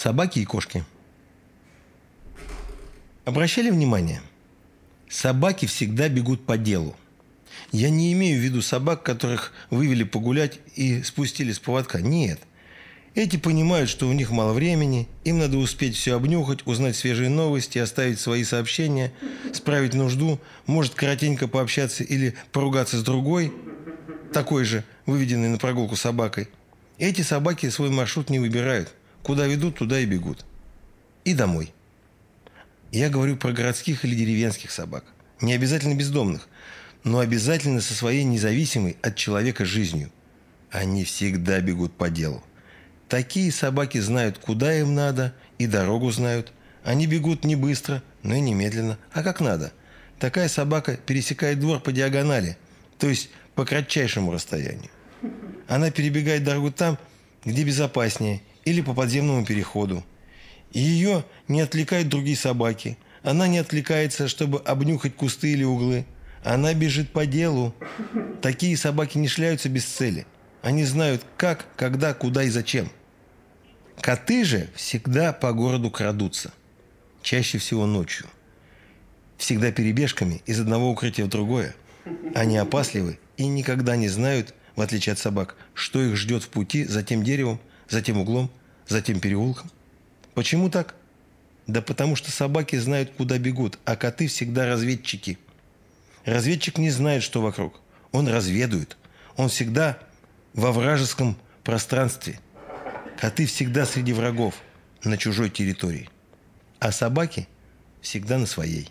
Собаки и кошки. Обращали внимание? Собаки всегда бегут по делу. Я не имею в виду собак, которых вывели погулять и спустили с поводка. Нет. Эти понимают, что у них мало времени, им надо успеть все обнюхать, узнать свежие новости, оставить свои сообщения, справить нужду, может коротенько пообщаться или поругаться с другой, такой же, выведенной на прогулку собакой. Эти собаки свой маршрут не выбирают. Куда ведут, туда и бегут. И домой. Я говорю про городских или деревенских собак. Не обязательно бездомных, но обязательно со своей независимой от человека жизнью. Они всегда бегут по делу. Такие собаки знают, куда им надо, и дорогу знают. Они бегут не быстро, но и немедленно, а как надо. Такая собака пересекает двор по диагонали, то есть по кратчайшему расстоянию. Она перебегает дорогу там, где безопаснее, или по подземному переходу. И ее не отвлекают другие собаки. Она не отвлекается, чтобы обнюхать кусты или углы. Она бежит по делу. Такие собаки не шляются без цели. Они знают как, когда, куда и зачем. Коты же всегда по городу крадутся. Чаще всего ночью. Всегда перебежками из одного укрытия в другое. Они опасливы и никогда не знают, в отличие от собак, что их ждет в пути за тем деревом, за тем углом, за тем переулком. Почему так? Да потому что собаки знают, куда бегут, а коты всегда разведчики. Разведчик не знает, что вокруг. Он разведует. Он всегда во вражеском пространстве – Коты всегда среди врагов, на чужой территории. А собаки всегда на своей.